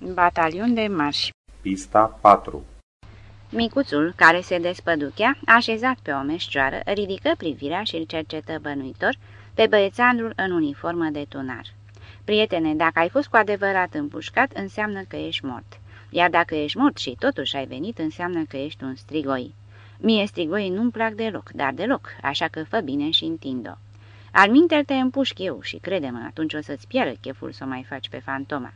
Batalion de marș Pista 4 Micuțul, care se despăduchea, așezat pe o meșcioară, ridică privirea și îl cercetă bănuitor pe băiețanul în uniformă de tunar. Prietene, dacă ai fost cu adevărat împușcat, înseamnă că ești mort. Iar dacă ești mort și totuși ai venit, înseamnă că ești un strigoi. Mie strigoi nu-mi plac deloc, dar deloc, așa că fă bine și întind-o. Al minter te împușc eu și crede-mă, atunci o să-ți piară cheful să o mai faci pe fantoma.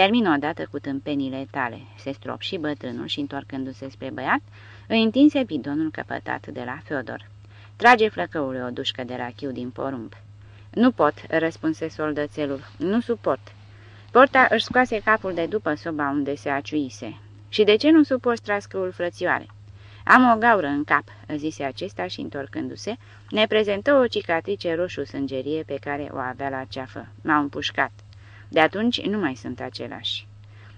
Termină odată cu tâmpenile tale, se strop și bătrânul și întorcându-se spre băiat, îi întinse bidonul căpătat de la Feodor. Trage flăcăule o dușcă de rachiu din porumb. Nu pot, răspunse soldățelul, nu suport. Porta își scoase capul de după soba unde se aciuise. Și de ce nu suporți trascăul frățioare? Am o gaură în cap, zise acesta și întorcându-se, ne prezentă o cicatrice roșu sângerie pe care o avea la ceafă. M-au împușcat. De atunci nu mai sunt același.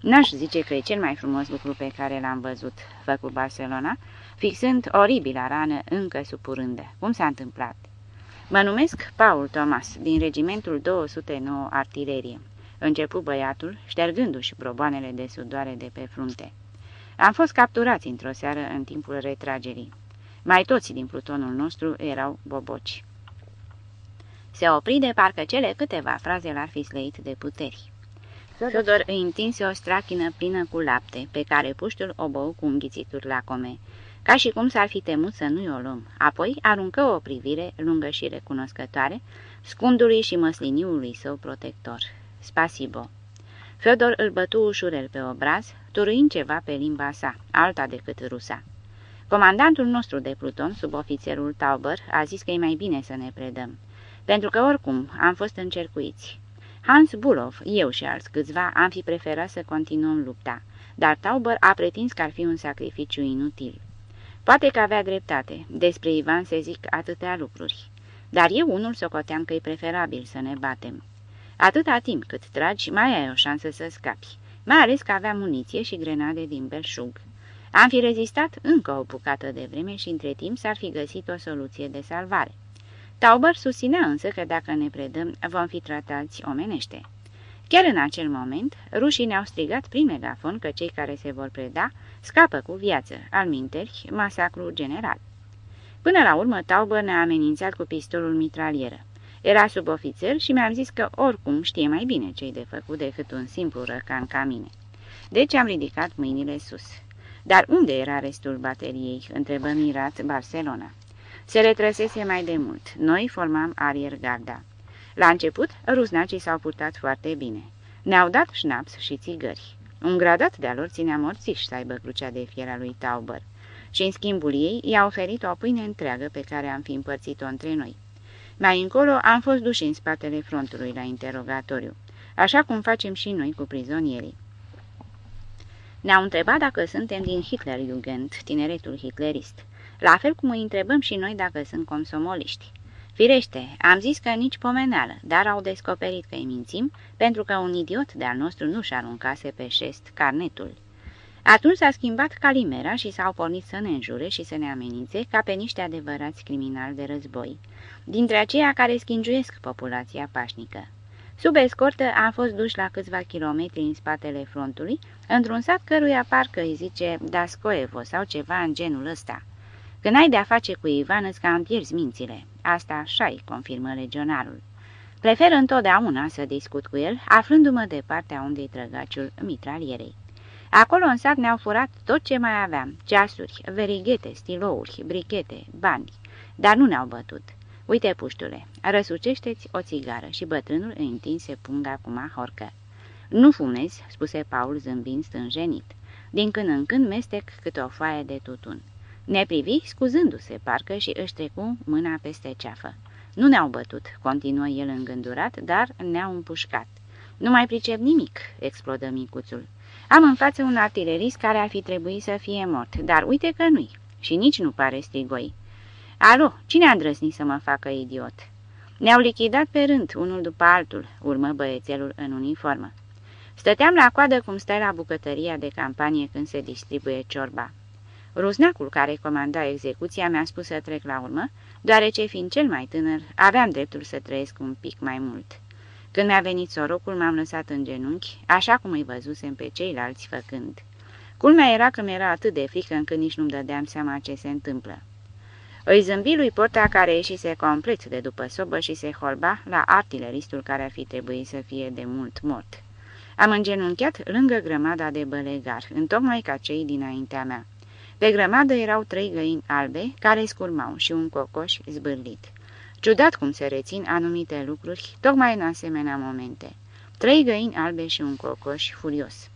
N-aș zice că e cel mai frumos lucru pe care l-am văzut, făcu Barcelona, fixând oribila rană încă supurândă. Cum s-a întâmplat? Mă numesc Paul Thomas, din regimentul 209 artilerie. Începu băiatul, ștergându-și proboanele de sudoare de pe frunte. Am fost capturați într-o seară în timpul retragerii. Mai toți din plutonul nostru erau boboci. Se opri de parcă cele câteva fraze l-ar fi slăit de puteri. Fiodor îi întinse o strachină plină cu lapte, pe care puștul o bău cu înghițituri lacome, ca și cum s-ar fi temut să nu-i o luăm. Apoi aruncă o privire lungă și recunoscătoare, scundului și măsliniului său protector. Spasibo. Fiodor îl bătu ușurel pe obraz, turuind ceva pe limba sa, alta decât rusa. Comandantul nostru de pluton, subofițerul Tauber, a zis că e mai bine să ne predăm, pentru că oricum am fost încercuiți. Hans Bulov, eu și alți câțiva am fi preferat să continuăm lupta, dar Tauber a pretins că ar fi un sacrificiu inutil. Poate că avea dreptate, despre Ivan se zic atâtea lucruri, dar eu unul socoteam că e preferabil să ne batem. Atâta timp cât tragi, mai ai o șansă să scapi, mai ales că avea muniție și grenade din belșug. Am fi rezistat încă o bucată de vreme și între timp s-ar fi găsit o soluție de salvare. Tauber susținea însă că dacă ne predăm, vom fi tratați omenește. Chiar în acel moment, rușii ne-au strigat prin megafon că cei care se vor preda scapă cu viață, al minteri, masacru general. Până la urmă, Tauber ne-a amenințat cu pistolul mitralieră. Era subofițer și mi-am zis că oricum știe mai bine ce-i de făcut decât un simplu răcan ca mine. Deci am ridicat mâinile sus. Dar unde era restul bateriei? întrebă mirat Barcelona. Se retrăsese mai de mult. Noi formam ariergarda. La început, rusnacii s-au purtat foarte bine. Ne-au dat șnaps și țigări. Un gradat de-a lor ținea morțiși să aibă crucea de fiera lui Tauber și în schimbul ei i-a oferit o pâine întreagă pe care am fi împărțit-o între noi. Mai încolo am fost duși în spatele frontului la interogatoriu, așa cum facem și noi cu prizonierii. Ne-au întrebat dacă suntem din Hitlerjugend, tineretul hitlerist, la fel cum îi întrebăm și noi dacă sunt consomoliști. Firește, am zis că nici pomeneală, dar au descoperit că îi mințim, pentru că un idiot de-al nostru nu-și aruncase pe șest carnetul. Atunci s-a schimbat calimera și s-au pornit să ne înjure și să ne amenințe ca pe niște adevărați criminali de război, dintre aceia care schingiuiesc populația pașnică. Sub escortă am fost duși la câțiva kilometri în spatele frontului, într-un sat căruia parcă îi zice Dascoevo sau ceva în genul ăsta. Când ai de-a face cu Ivan, îți cam pierzi mințile. Asta așa confirmă legionarul. Prefer întotdeauna să discut cu el, aflându-mă de partea unde-i trăgaciul mitralierei. Acolo în sat ne-au furat tot ce mai aveam, ceasuri, verighete, stilouri, brichete, bani, dar nu ne-au bătut. Uite, puștule, răsucește-ți o țigară și bătrânul îi întinse punga cu mahorcă. Nu fumezi, spuse Paul zâmbind stânjenit. Din când în când mestec câte o foaie de tutun. Ne privi scuzându-se parcă și își trecu mâna peste ceafă. Nu ne-au bătut, continuă el îngândurat, dar ne-au împușcat. Nu mai pricep nimic, explodă micuțul. Am în față un artilerist care ar fi trebuit să fie mort, dar uite că nu-i. Și nici nu pare strigoi. Alo, cine a îndrăznit să mă facă idiot? Ne-au lichidat pe rând, unul după altul, urmă băiețelul în uniformă. Stăteam la coadă cum stai la bucătăria de campanie când se distribuie ciorba. Ruznacul care comanda execuția mi-a spus să trec la urmă, deoarece, fiind cel mai tânăr, aveam dreptul să trăiesc un pic mai mult. Când mi-a venit sorocul, m-am lăsat în genunchi, așa cum îi văzusem pe ceilalți făcând. Culmea era că mi-era atât de frică încât nici nu-mi dădeam seama ce se întâmplă. Îi zâmbi lui Porta care ieșise complet de după sobă și se holba la artileristul care ar fi trebuit să fie de mult mort. Am îngenunchiat lângă grămada de bălegar, întocmai ca cei dinaintea mea. Pe grămadă erau trei găini albe care scurmau și un cocoș zbârlit. Ciudat cum se rețin anumite lucruri, tocmai în asemenea momente. Trei găini albe și un cocoș furios.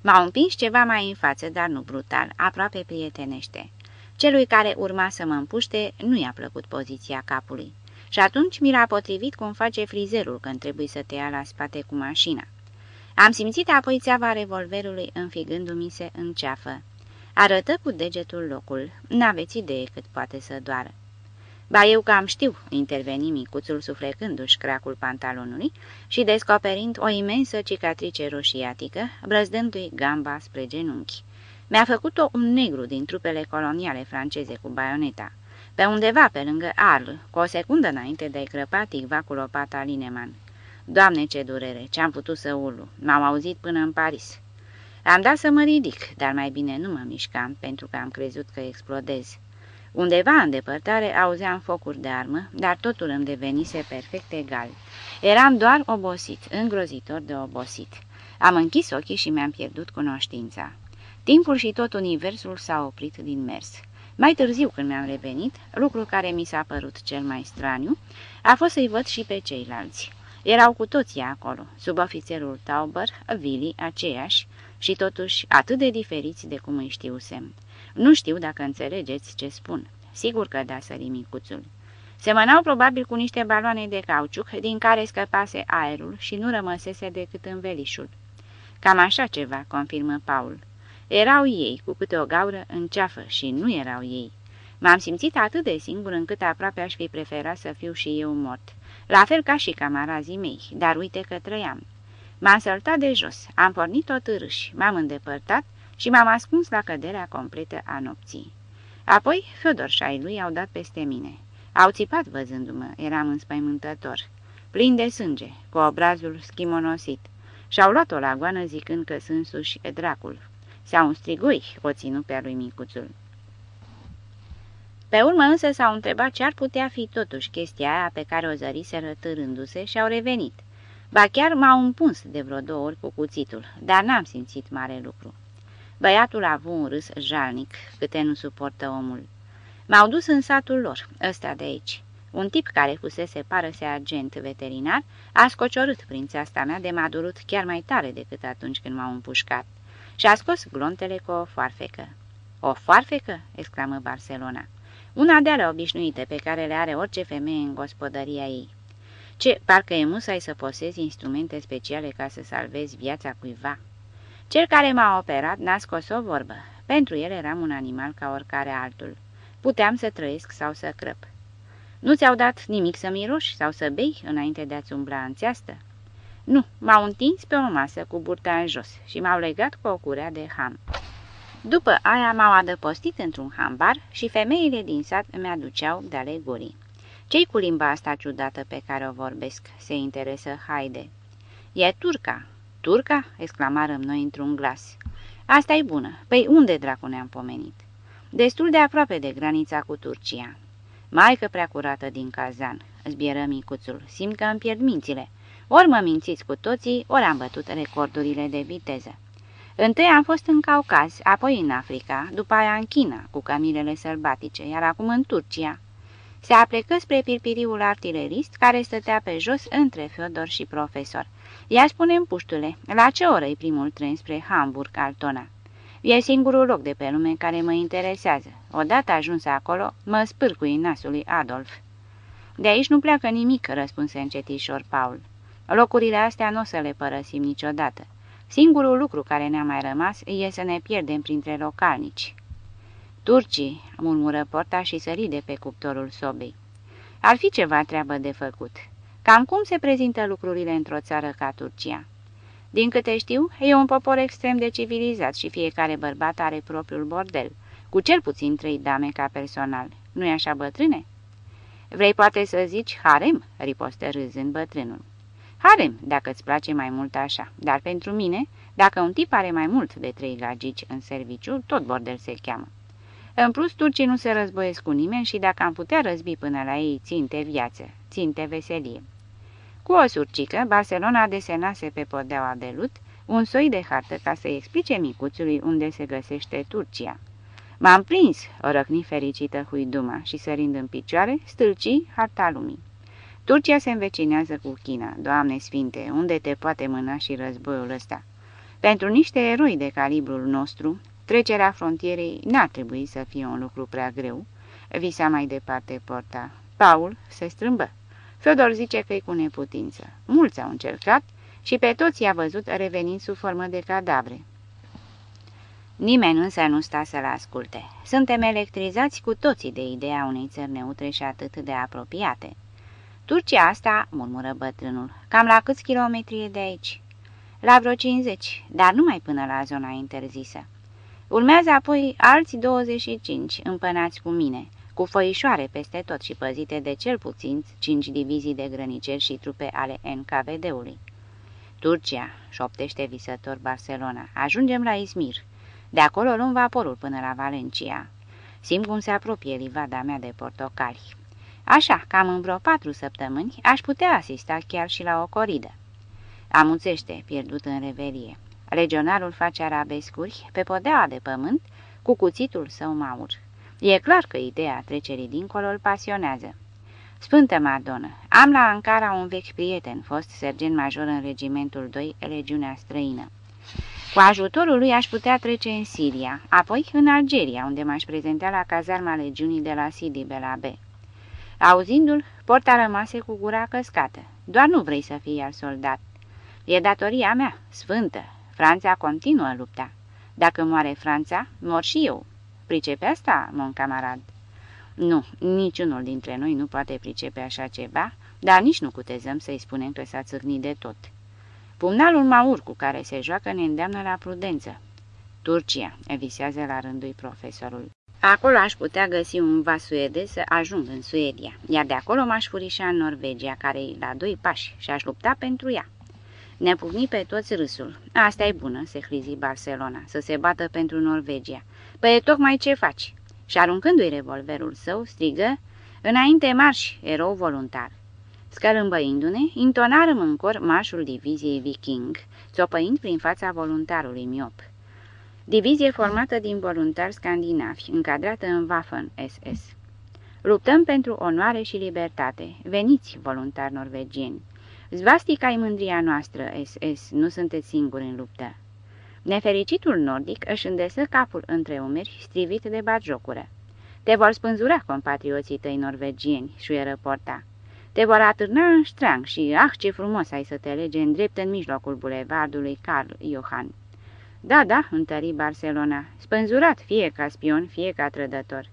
M-au împins ceva mai în față, dar nu brutal, aproape prietenește. Celui care urma să mă împuște nu i-a plăcut poziția capului. Și atunci mi l-a potrivit cum face frizerul când trebuie să te ia la spate cu mașina. Am simțit apoi țeava revolverului înfigându-mi se în ceafă. Arătă cu degetul locul. N-aveți idee cât poate să doară. Ba eu cam știu, interveni micuțul suflecându-și cracul pantalonului și descoperind o imensă cicatrice roșiatică, brăzdându-i gamba spre genunchi. Mi-a făcut-o un negru din trupele coloniale franceze cu baioneta. Pe undeva pe lângă Arl, cu o secundă înainte de a-i crăpa ticva cu lopata Lineman. Doamne, ce durere! Ce-am putut să urlu! M-am auzit până în Paris. Am dat să mă ridic, dar mai bine nu mă mișcam, pentru că am crezut că explodez. Undeva în depărtare auzeam focuri de armă, dar totul îmi devenise perfect egal. Eram doar obosit, îngrozitor de obosit. Am închis ochii și mi-am pierdut cunoștința. Timpul și tot universul s-a oprit din mers. Mai târziu, când mi-am revenit, lucrul care mi s-a părut cel mai straniu a fost să-i văd și pe ceilalți. Erau cu toții acolo, sub ofițerul Tauber, Vili, aceiași, și totuși atât de diferiți de cum îi știusem. Nu știu dacă înțelegeți ce spun. Sigur că da, sări micuțul. Semănau probabil cu niște baloane de cauciuc din care scăpase aerul și nu rămăsese decât învelișul. Cam așa ceva, confirmă Paul. Erau ei, cu câte o gaură în ceafă și nu erau ei. M-am simțit atât de singur încât aproape aș fi preferat să fiu și eu mort. La fel ca și camarazii mei, dar uite că trăiam. M-am săltat de jos, am pornit o târâși, m-am îndepărtat și m-am ascuns la căderea completă a nopții. Apoi, Fedor și ai lui au dat peste mine. Au țipat văzându-mă, eram înspăimântător, plin de sânge, cu obrazul schimonosit, și-au luat-o la goană zicând că sunt suși dracul. S-au un strigui, o ținut pe lui micuțul. Pe urmă însă s-au întrebat ce ar putea fi totuși chestia aia pe care o zăriseră târându-se și au revenit. Ba chiar m-au împuns de vreo două ori cu cuțitul, dar n-am simțit mare lucru. Băiatul a avut un râs jalnic, câte nu suportă omul. M-au dus în satul lor, ăsta de aici. Un tip care fusese pară agent veterinar a scociorât prințeasta mea de m-a durut chiar mai tare decât atunci când m-au împușcat și a scos glontele cu o foarfecă. O foarfecă?" exclamă Barcelona. Una de alea obișnuite pe care le are orice femeie în gospodăria ei. Ce, parcă e musai să posezi instrumente speciale ca să salvezi viața cuiva?" Cel care m-a operat n-a scos o vorbă. Pentru el eram un animal ca oricare altul. Puteam să trăiesc sau să crăp. Nu ți-au dat nimic să miroși sau să bei înainte de a-ți umbla în țeastă? Nu, m-au întins pe o masă cu burta în jos și m-au legat cu o curea de ham. După aia m-au adăpostit într-un hambar și femeile din sat îmi aduceau de alegorii. Cei cu limba asta ciudată pe care o vorbesc?" se interesă Haide. E turca." Turca?" exclamarăm noi într-un glas. asta e bună. Păi unde dracu ne-am pomenit?" Destul de aproape de granița cu Turcia." Maică prea curată din cazan," zbieră micuțul. Simt că îmi pierd mințile. Ori mă mințiți cu toții, ori am bătut recordurile de viteză. Întâi am fost în Caucaz, apoi în Africa, după aia în China, cu camilele sălbatice, iar acum în Turcia. Se aplecă spre pirpiriul artilerist, care stătea pe jos între Feodor și profesor. Ia spune puștule, la ce oră e primul tren spre Hamburg, Altona? E singurul loc de pe lume care mă interesează. Odată ajuns acolo, mă spârcui nasului Adolf. De aici nu pleacă nimic, răspunse încetișor Paul. Locurile astea nu o să le părăsim niciodată. Singurul lucru care ne-a mai rămas e să ne pierdem printre localnici. Turcii, murmură porta și sări de pe cuptorul sobei. Ar fi ceva treabă de făcut. Cam cum se prezintă lucrurile într-o țară ca Turcia? Din câte știu, e un popor extrem de civilizat și fiecare bărbat are propriul bordel, cu cel puțin trei dame ca personal. Nu-i așa, bătrâne? Vrei poate să zici harem?" ripostă râzând bătrânul. Harem, dacă îți place mai mult așa, dar pentru mine, dacă un tip are mai mult de trei gagici în serviciu, tot bordel se cheamă. În plus, turcii nu se războiesc cu nimeni și dacă am putea răzbi până la ei, ținte viață, ținte veselie. Cu o surcică, Barcelona desenase pe podeaua de lut un soi de hartă ca să-i explice micuțului unde se găsește Turcia. M-am prins, o răcni fericită huiduma și sărind în picioare, stâlci harta lumii. Turcia se învecinează cu China, Doamne Sfinte, unde te poate mâna și războiul ăsta? Pentru niște eroi de calibrul nostru, trecerea frontierei n-ar trebui să fie un lucru prea greu, visa mai departe porta. Paul se strâmbă. Fedor zice că e cu neputință. Mulți au încercat și pe toți i-a văzut revenind sub formă de cadavre. Nimeni însă nu sta să-l asculte. Suntem electrizați cu toții de ideea unei țări neutre și atât de apropiate. Turcia asta, murmură bătrânul, cam la câți kilometri e de aici? La vreo 50, dar numai până la zona interzisă. Urmează apoi alți 25, împănați cu mine, cu foișoare peste tot și păzite de cel puțin 5 divizii de grăniceri și trupe ale NKVD-ului. Turcia, șoptește visător Barcelona, ajungem la Izmir. De acolo luăm vaporul până la Valencia. Simt cum se apropie livada mea de portocali. Așa, cam în vreo patru săptămâni, aș putea asista chiar și la o coridă. Amuțește, pierdut în reverie. Legionarul face arabescuri pe podea de pământ cu cuțitul său maur. E clar că ideea trecerii dincolo îl pasionează. Sfântă Madonă, am la Ankara un vechi prieten, fost sergent major în regimentul 2, legiunea străină. Cu ajutorul lui aș putea trece în Siria, apoi în Algeria, unde m-aș prezenta la cazarma legiunii de la Sidi Belabe. Auzindu-l, porta rămase cu gura căscată. Doar nu vrei să fii al soldat. E datoria mea, sfântă. Franța continuă lupta. Dacă moare Franța, mor și eu. Pricepe asta, mon camarad? Nu, niciunul dintre noi nu poate pricepe așa ceva, dar nici nu cutezăm să-i spunem că s-a țârnit de tot. Pumnalul maur cu care se joacă ne îndeamnă la prudență. Turcia, evisează la rândul profesorul. Acolo aș putea găsi un vas suedez să ajung în Suedia, iar de acolo m-aș furișa în Norvegia, care e la doi pași, și aș lupta pentru ea. Ne pugni pe toți râsul. Asta e bună, se hrizi Barcelona, să se bată pentru Norvegia. Păi e tocmai ce faci. Și aruncându-i revolverul său, strigă, Înainte marș, erou voluntar. Scălâmbăindu-ne, intonarăm în cor marșul diviziei viking, țopăind prin fața voluntarului miop. Divizie formată din voluntari scandinavi, încadrată în Waffen-SS. Luptăm pentru onoare și libertate. Veniți, voluntari norvegieni! Zvastica e mândria noastră, SS, nu sunteți singuri în luptă. Nefericitul nordic își îndesă capul între umeri, strivit de batjocură. Te vor spânzura compatrioții tăi norvegieni, șuieră porta. Te vor atârna în ștrang și, ah, ce frumos ai să te lege în drept în mijlocul bulevardului Carl Johan. Da, da, întări Barcelona, spânzurat fie ca spion, fie ca trădător.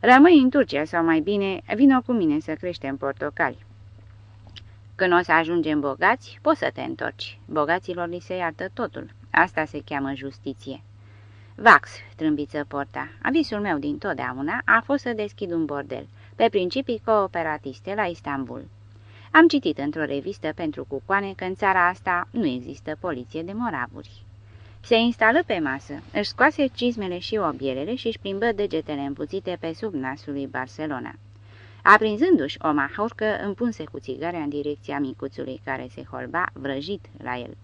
Rămâi în Turcia sau mai bine, vină cu mine să creștem portocali. Când o să ajungem bogați, poți să te întorci. Bogaților li se iartă totul. Asta se cheamă justiție. Vax, trâmbiță porta. Avisul meu din totdeauna a fost să deschid un bordel, pe principii cooperatiste la Istanbul. Am citit într-o revistă pentru cucoane că în țara asta nu există poliție de moravuri. Se instală pe masă, își scoase cizmele și obielele și își plimbă degetele împuțite pe sub nasul lui Barcelona. Aprinzându-și o mahorcă, împunse cu țigarea în direcția micuțului care se holba, vrăjit la el.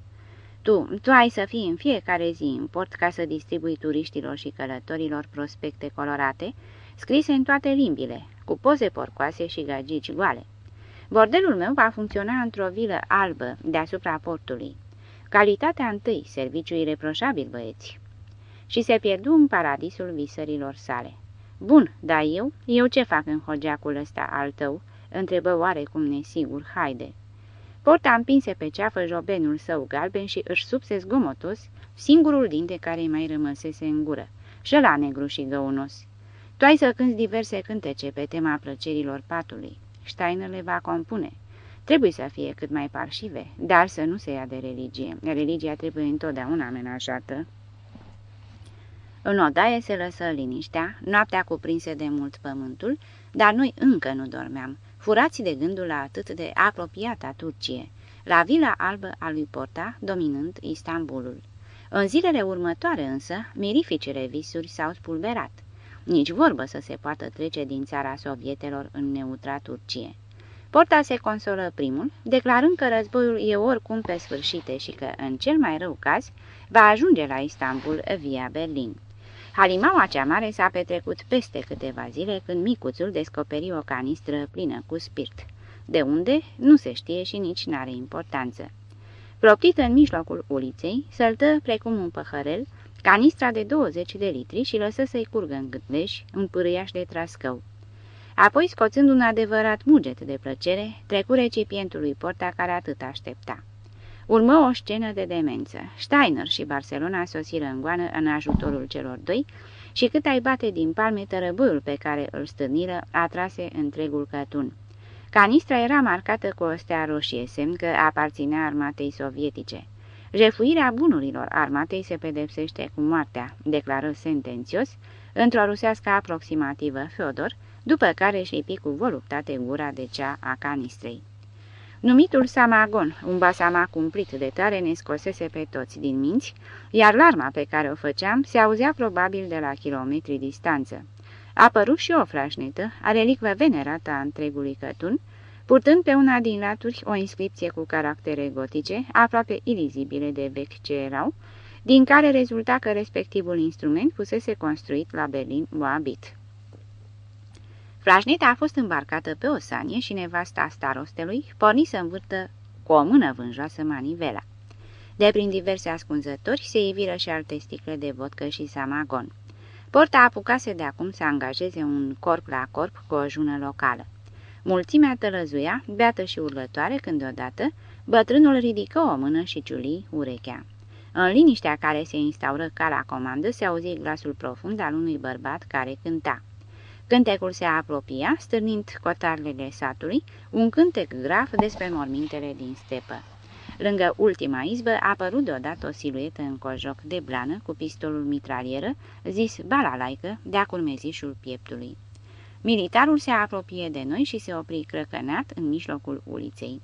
Tu, tu ai să fii în fiecare zi în port ca să distribui turiștilor și călătorilor prospecte colorate, scrise în toate limbile, cu poze porcoase și gagici goale. Bordelul meu va funcționa într-o vilă albă deasupra portului. Calitatea întâi, serviciu ireproșabil, băieți. Și se pierdu în paradisul visărilor sale. Bun, dar eu? Eu ce fac în hogeacul ăsta al tău?" întrebă oarecum nesigur Haide. Porta împinse pe ceafă jobenul său galben și își subse zgomotos singurul dinte care îi mai rămăsese în gură, și la negru și găunos. Tu ai să cânți diverse cântece pe tema plăcerilor patului. Steiner le va compune. Trebuie să fie cât mai parșive, dar să nu se ia de religie. Religia trebuie întotdeauna amenajată. În odaie se lăsă liniștea, noaptea cuprinse de mult pământul, dar noi încă nu dormeam, furați de gândul la atât de apropiata Turcie, la vila albă a lui Porta, dominând Istanbulul. În zilele următoare însă, mirificele visuri s-au spulberat. Nici vorbă să se poată trece din țara sovietelor în neutra Turcie. Porta se consolă primul, declarând că războiul e oricum pe sfârșite și că, în cel mai rău caz, va ajunge la Istanbul via Berlin. Halimaua cea mare s-a petrecut peste câteva zile când micuțul descoperi o canistră plină cu spirit. De unde, nu se știe și nici n-are importanță. Proptită în mijlocul uliței, săltă precum un păhărel, canistra de 20 de litri și lăsă să-i curgă în gâtleș un pârâiaș de trascău. Apoi, scoțând un adevărat muget de plăcere, trecu recipientului porta care atât aștepta. Urmă o scenă de demență. Steiner și Barcelona sosiră în goană în ajutorul celor doi și cât ai bate din palme tărăbâiul pe care îl stârniră, atrase întregul cătun. Canistra era marcată cu o stea roșie, semn că aparținea armatei sovietice. Jefuirea bunurilor armatei se pedepsește cu moartea, declară sentențios, într-o rusească aproximativă Feodor, după care și lipi cu voluptate gura de cea a canistrei. Numitul Samagon, un basama cumplit de tare, ne scosese pe toți din minți, iar larma pe care o făceam se auzea probabil de la kilometri distanță. A apărut și o flașnetă, a relicvă venerată a întregului cătun, purtând pe una din laturi o inscripție cu caractere gotice, aproape ilizibile de vechi ce erau, din care rezulta că respectivul instrument fusese construit la Berlin Moabit. Flașneta a fost îmbarcată pe o sanie și nevasta starostelui porni să învârtă cu o mână vânjoasă manivela. De prin diverse ascunzători se iviră și alte sticle de vodcă și samagon. Porta apucase de acum să angajeze un corp la corp cu o jună locală. Mulțimea tălăzuia, beată și urlătoare, când deodată, bătrânul ridică o mână și ciuli urechea. În liniștea care se instaură ca la comandă, se auzi glasul profund al unui bărbat care cânta. Cântecul se apropia, stârnind cotarlele satului, un cântec grav despre mormintele din stepă. Lângă ultima izbă a apărut deodată o siluetă în cojoc de blană cu pistolul mitralieră, zis balalaică, de-a curmezișul pieptului. Militarul se apropie de noi și se opri crăcănat în mijlocul uliței.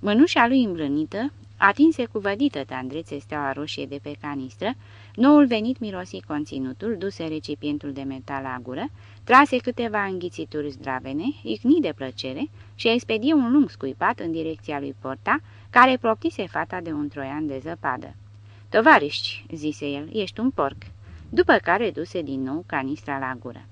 Mânușa lui îmbrânită, atinse cu vădită tandrețe steaua roșie de pe canistră, noul venit mirosi conținutul, duse recipientul de metal la gură, trase câteva înghițituri zdravene, icni de plăcere și expedie un lung scuipat în direcția lui Porta, care proptise fata de un troian de zăpadă. Tovariști, zise el, ești un porc, după care duse din nou canistra la gură.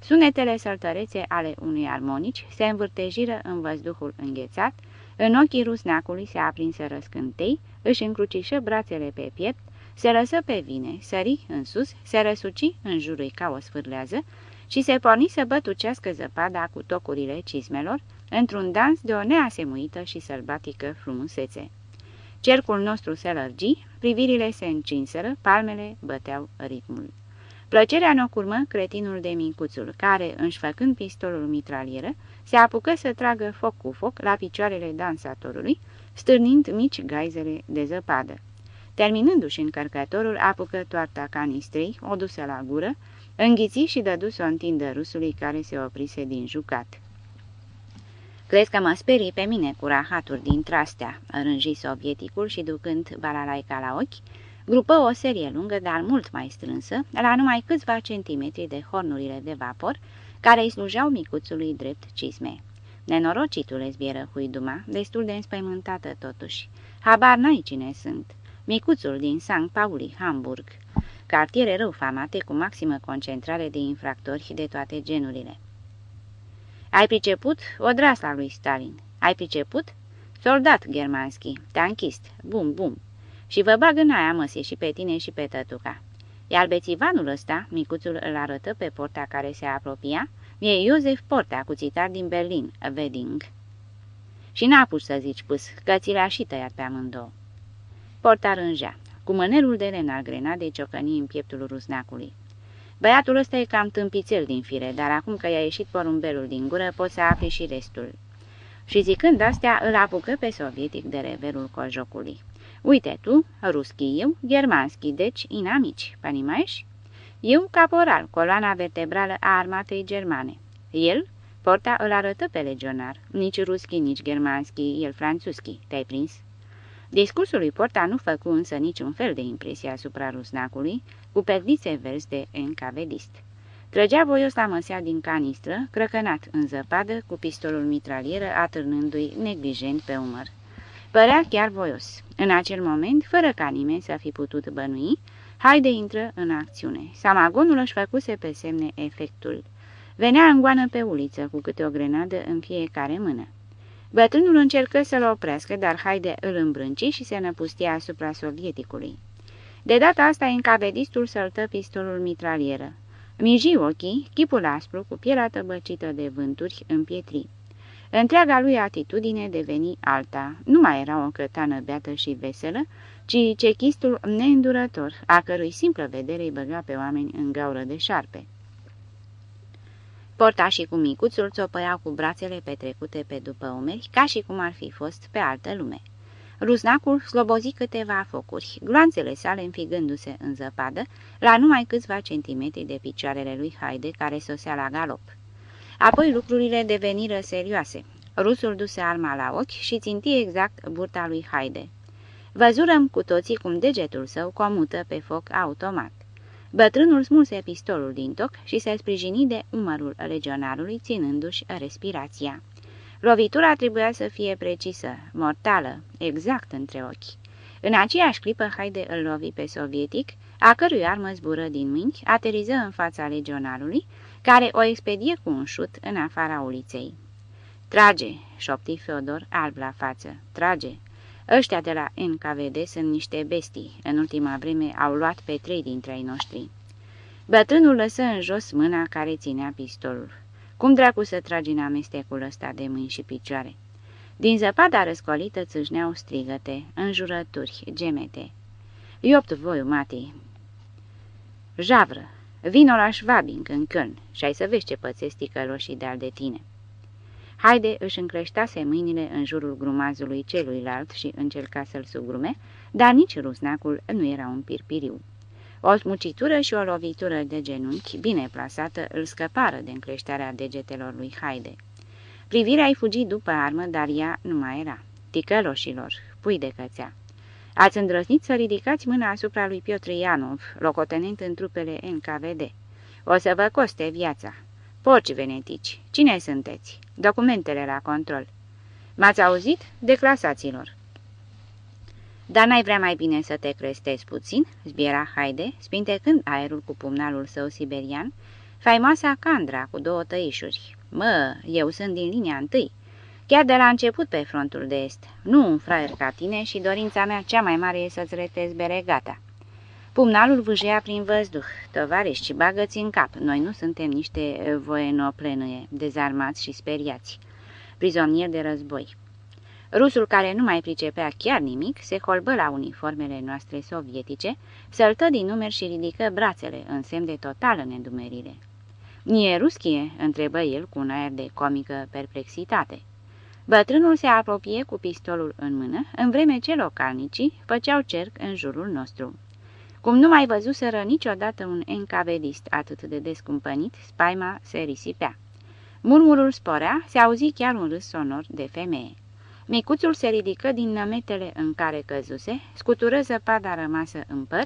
Sunetele săltărețe ale unui armonici se învârtejiră în văzduhul înghețat, în ochii rusneacului se aprinsă răscântei, își încrucișă brațele pe piept, se lăsă pe vine, sări în sus, se răsuci în jurul ca o sfârlează și se porni să bătucească zăpada cu tocurile cizmelor, într-un dans de o neasemuită și sălbatică frumusețe. Cercul nostru se lărgi, privirile se încinseră, palmele băteau ritmul. Plăcerea n-o curmă cretinul de mincuțul, care, înșfăcând pistolul mitralieră, se apucă să tragă foc cu foc la picioarele dansatorului, stârnind mici gaizele de zăpadă. Terminându-și încărcătorul, apucă toarta canistrei, o dusă la gură, înghiți și dădu să o întindă rusului care se oprise din jucat. Crezi că mă sperii pe mine cu rahaturi din trastea?" rânji sovieticul și ducând balalaica la ochi, grupă o serie lungă, dar mult mai strânsă, la numai câțiva centimetri de hornurile de vapor, care îi slujeau micuțului drept cisme. Nenorocitule zbieră huiduma, destul de înspăimântată totuși. Habar n-ai cine sunt. Micuțul din St. Pauli, Hamburg. Cartiere rău famate cu maximă concentrare de infractori de toate genurile. Ai priceput? Odrasla lui Stalin. Ai priceput? Soldat germanski, tankist, bum, bum. Și vă bag în aia măsie și pe tine și pe tătuca. Iar bețivanul ăsta, micuțul îl arătă pe porta care se apropia, e Iosef Porta, cuțitar din Berlin, Wedding. Și n-a pus să zici pus, că ți le-a și tăiat pe amândouă. Porta rângea, cu mânerul de len al grenadei ciocăni în pieptul rusneacului. Băiatul ăsta e cam tâmpițel din fire, dar acum că i-a ieșit porumbelul din gură, poți să afli și restul. Și zicând astea, îl apucă pe sovietic de reverul cojocului. Uite tu, ruschi eu, germanski, deci inamici, panimaești? Eu, caporal, coloana vertebrală a armatei germane. El, porta îl arătă pe legionar, nici ruschi, nici germanski, el franțuschi, te-ai prins? Discursul lui Porta nu făcu însă niciun fel de impresie asupra rusnacului, cu perdițe verzi de encavedist. Trăgea voios la măsea din canistră, crăcănat în zăpadă, cu pistolul mitralieră atârnându-i neglijent pe umăr. Părea chiar voios. În acel moment, fără ca nimeni să fi putut bănui, Haide intră în acțiune. Samagonul își făcuse pe semne efectul. Venea în goană pe uliță, cu câte o grenadă în fiecare mână. Bătrânul încercă să-l oprească, dar Haide îl îmbrânci și se năpustia asupra sovieticului. De data asta, încabedistul săltă pistolul mitralieră. Miji ochii, chipul aspru, cu pielea tăbăcită de vânturi, în pietri. Întreaga lui atitudine deveni alta. Nu mai era o cătană beată și veselă, ci cechistul neîndurător, a cărui simplă vedere îi băga pe oameni în gaură de șarpe. Porta și cu micuțul țopăiau cu brațele petrecute pe după umeri, ca și cum ar fi fost pe altă lume. Rusnacul slobozi câteva focuri, gloanțele sale înfigându-se în zăpadă, la numai câțiva centimetri de picioarele lui Haide, care sosea la galop. Apoi lucrurile deveniră serioase. Rusul duse arma la ochi și ținti exact burta lui Haide. Văzurăm cu toții cum degetul său comută pe foc automat. Bătrânul smulse pistolul din toc și se sprijini de umărul legionarului, ținându-și respirația. Lovitura trebuia să fie precisă, mortală, exact între ochi. În aceeași clipă, Haide îl lovi pe sovietic, a cărui armă zbură din mâini, ateriză în fața legionarului, care o expedie cu un șut în afara uliței. Trage!" șopti Feodor, alb la față. Trage!" Ăștia de la NKVD sunt niște bestii. În ultima vreme au luat pe trei dintre ei noștri." Bătrânul lăsă în jos mâna care ținea pistolul. Cum dracu să tragi în amestecul ăsta de mâini și picioare? Din zăpada răscolită țâșneau strigăte, înjurături, gemete. Iopt voi, Mati. Javră, vino la Schwabing în Köln și ai să vezi ce pățesc ticăloșii de-al de tine. Haide își încleștase mâinile în jurul grumazului celuilalt și încerca să-l sugrume, dar nici rusnacul nu era un pirpiriu. O smucitură și o lovitură de genunchi bine plasată îl scăpară de încleștarea degetelor lui Haide. Privirea-i fugi după armă, dar ea nu mai era. Ticăloșilor, pui de cățea. Ați îndrăznit să ridicați mâna asupra lui Piotr Ianov, locotenent în trupele NKVD. O să vă coste viața. Porci venetici, cine sunteți? Documentele la control. M-ați auzit? Declasaților. Dar n-ai vrea mai bine să te crestezi puțin?" zbiera Haide, spintecând aerul cu pumnalul său siberian, faimoasa Candra cu două tăișuri. Mă, eu sunt din linia întâi. Chiar de la început pe frontul de est. Nu un fraier ca tine și dorința mea cea mai mare e să-ți retezi beregata." Pumnalul vâjea prin văzduh. Tovarești, bagăți în cap. Noi nu suntem niște voenoplenăie, dezarmați și speriați. Prizonieri de război. Rusul, care nu mai pricepea chiar nimic, se holbă la uniformele noastre sovietice, săltă din numeri și ridică brațele în semn de totală nedumerire. Nie ruschie?" întrebă el cu un aer de comică perplexitate. Bătrânul se apropie cu pistolul în mână, în vreme ce localnicii făceau cerc în jurul nostru. Cum nu mai văzuseră niciodată un encavedist atât de descumpănit, spaima se risipea. Murmurul sporea, se auzi chiar un râs sonor de femeie. Micuțul se ridică din nămetele în care căzuse, scutură zăpada rămasă în păr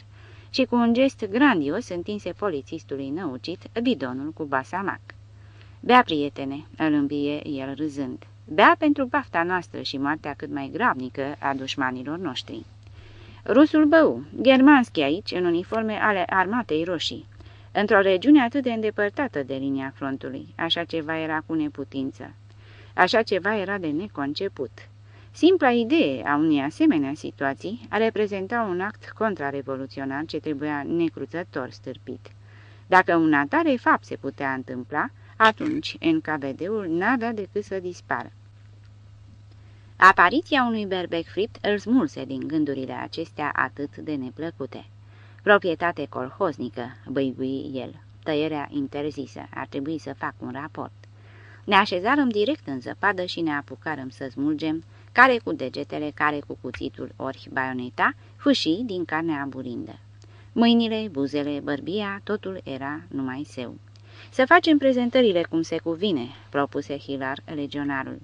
și cu un gest grandios întinse polițistului năucit bidonul cu basamac. Bea, prietene," îl îmbie el râzând. Bea pentru bafta noastră și moartea cât mai gravnică a dușmanilor noștri." Rusul bău, germanski aici, în uniforme ale armatei roșii. Într-o regiune atât de îndepărtată de linia frontului, așa ceva era cu neputință. Așa ceva era de neconceput. Simpla idee a unei asemenea situații a reprezenta un act contrarevoluționar ce trebuia necruțător stârpit. Dacă un atare fapt se putea întâmpla, atunci NKVD-ul n-avea decât să dispară. Apariția unui berbec fript îl smulse din gândurile acestea atât de neplăcute. Proprietate colhoznică, băigui el, tăierea interzisă, ar trebui să fac un raport. Ne așezarăm direct în zăpadă și ne apucarăm să smulgem, care cu degetele, care cu cuțitul ori baioneta, fâșii din carnea aburindă. Mâinile, buzele, bărbia, totul era numai seu. Să facem prezentările cum se cuvine, propuse Hilar, legionarul.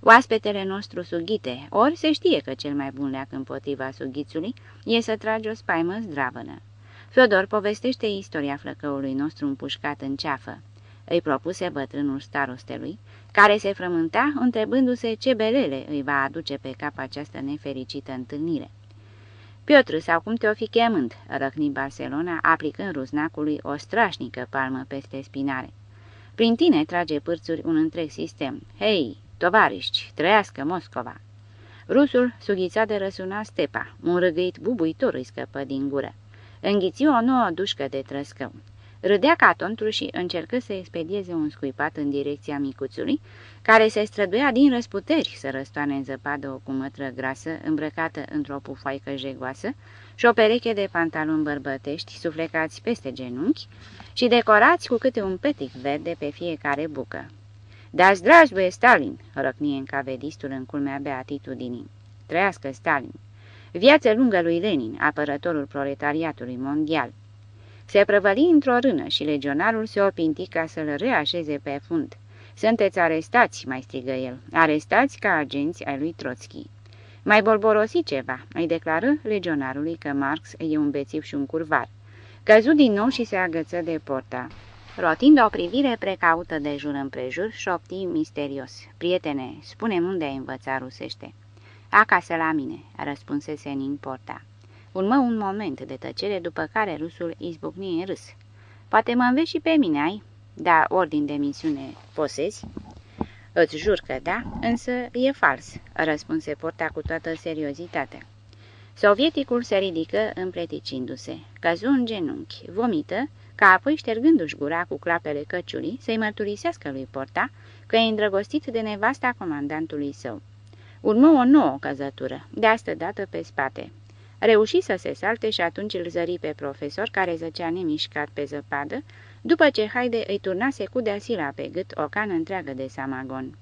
Oaspetele nostru sughite, ori se știe că cel mai bun leac împotriva sughițului e să tragi o spaimă zdravănă. Fiodor povestește istoria flăcăului nostru împușcat în ceafă. Îi propuse bătrânul starostelui, care se frământa întrebându-se ce belele îi va aduce pe cap această nefericită întâlnire. Piotr, sau cum te-o fi chemând, răcni Barcelona, aplicând ruznacului o strașnică palmă peste spinare. Prin tine trage pârțuri un întreg sistem. Hei, tovariști, trăiască Moscova! Rusul sughița de răsuna stepa, un râgăit bubuitor îi scăpă din gură. Înghiți o nouă dușcă de trăscău. Râdea ca tontul și încercă să expedieze un scuipat în direcția micuțului, care se străduia din răsputeri să răstoane în zăpadă o cumătră grasă îmbrăcată într-o pufoaică jegoasă și o pereche de pantaloni bărbătești suflecați peste genunchi și decorați cu câte un petic verde pe fiecare bucă. Dați dragi, băie Stalin!" răcnie încavedistul în culmea beatitudinii. Trăiască Stalin! Viață lungă lui Lenin, apărătorul proletariatului mondial!" Se prăvăli într-o rână și legionarul se opinti ca să-l reașeze pe fund. Sunteți arestați, mai strigă el, arestați ca agenți ai lui Trotsky. Mai bolborosi ceva, îi declară legionarului că Marx e un bețiv și un curvar. Căzu din nou și se agăță de porta. Rotind o privire precaută de jur împrejur, șopti misterios. Prietene, spune-mi unde ai învățat rusește. Acasă la mine, răspunse senin porta. Urmă un moment de tăcere, după care rusul izbucni în râs. Poate mă înveți și pe mine, ai? Da, ordin de misiune posezi? Îți jur că da, însă e fals, răspunse porta cu toată seriozitatea. Sovieticul se ridică împleticindu-se, căzu în genunchi, vomită, ca apoi ștergându-și gura cu clapele căciulii să-i mărturisească lui Porta că e îndrăgostit de nevasta comandantului său. Urmă o nouă căzătură, de astă dată pe spate. Reuși să se salte și atunci îl zări pe profesor, care zăcea nemișcat pe zăpadă, după ce Haide îi turnase cu deasila pe gât o cană întreagă de samagon.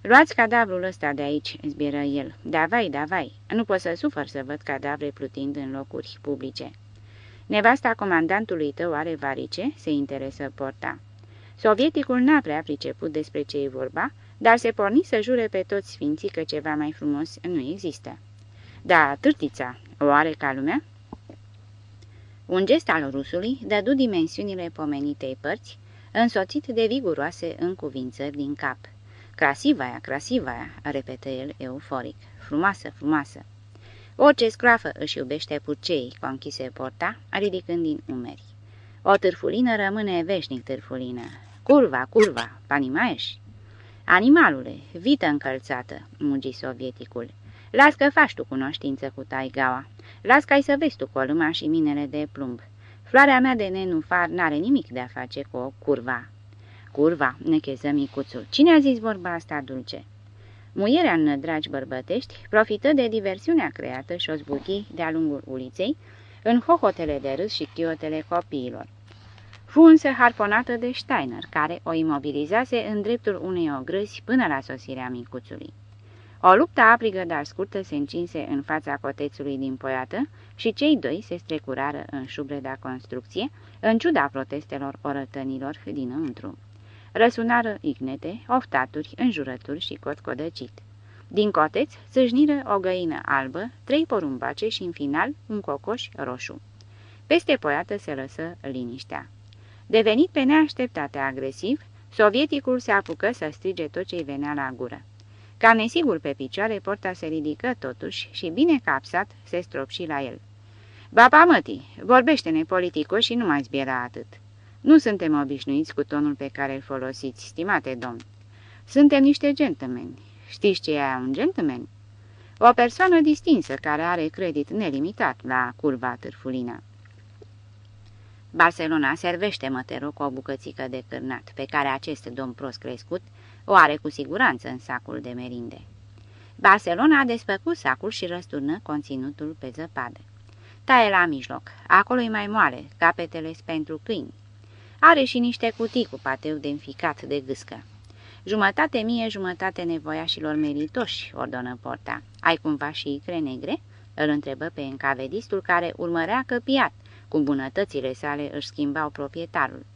Luați cadavrul ăsta de aici," zbieră el. Da vai, da vai, nu pot să sufăr să văd cadavre plutind în locuri publice." Nevasta comandantului tău are varice?" se interesă Porta. Sovieticul n-a prea priceput despre ce e vorba, dar se porni să jure pe toți sfinții că ceva mai frumos nu există. Da, târtița, o are ca lumea? Un gest al rusului dădu dimensiunile pomenitei părți, însoțit de viguroase încuvințări din cap. Crasivaia, crasivaia, repetă el euforic. Frumoasă, frumoasă. Orice scroafă își iubește purcei, conchise porta, ridicând din umeri. O târfulină rămâne veșnic târfulină. Curva, curva, panimaești. Animalule, vită încălțată, mugi sovieticul. Las că faci tu cunoștință cu taigaua. Las că ai să vezi tu columa și minele de plumb. Floarea mea de nenufar n-are nimic de a face cu o curva. Curva, necheză micuțul. Cine a zis vorba asta dulce? Muierea în dragi bărbătești profită de diversiunea creată și o zbuchi de-a lungul uliței, în hohotele de râs și chiotele copiilor. Fu însă harponată de Steiner, care o imobilizase în dreptul unei ogrâzi până la sosirea micuțului. O luptă aprigă, dar scurtă, se încinse în fața cotețului din poiată și cei doi se strecurară în șubreda construcție, în ciuda protestelor orătănilor dinăuntru. Răsunară ignete, oftaturi, înjurături și cotcodăcit. Din coteț sâșniră o găină albă, trei porumbace și, în final, un cocoș roșu. Peste poiată se lăsă liniștea. Devenit pe neașteptate agresiv, sovieticul se apucă să strige tot ce-i venea la gură. Ca nesigur pe picioare, porta se ridică totuși și, bine capsat, se stropși la el. Baba mătii, vorbește-ne politico și nu mai zbiera atât. Nu suntem obișnuiți cu tonul pe care îl folosiți, stimate domn. Suntem niște gentlemen. Știți ce e un gentleman? O persoană distinsă care are credit nelimitat la curva târfulina. Barcelona servește măterul cu o bucățică de cârnat, pe care acest domn prost crescut o are cu siguranță în sacul de merinde. Barcelona a desfăcut sacul și răsturnă conținutul pe zăpadă. Taie la mijloc, acolo e mai moale, capetele pentru câini. Are și niște cutii cu pateu de înficat de gâscă. Jumătate mie, jumătate nevoiașilor meritoși, ordonă porta. Ai cumva și icre negre? Îl întrebă pe încavedistul care urmărea căpiat, cum bunătățile sale își schimbau proprietarul.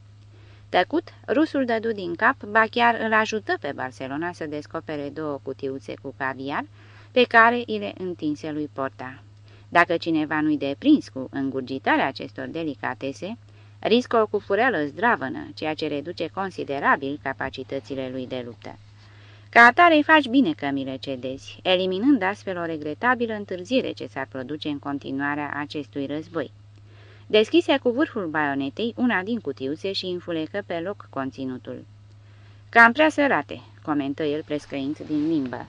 Tăcut, rusul dădu din cap, ba chiar îl ajută pe Barcelona să descopere două cutiuțe cu caviar, pe care îi le întinse lui Porta. Dacă cineva nu-i deprins cu îngurgitarea acestor delicatese, riscă o cufurelă zdravănă, ceea ce reduce considerabil capacitățile lui de luptă. Ca atare îi faci bine că mi le cedezi, eliminând astfel o regretabilă întârziere ce s-ar produce în continuarea acestui război. Deschise cu vârful baionetei una din cutiuțe și înfulecă pe loc conținutul. Cam prea sărate, comentă el prescăind din limbă.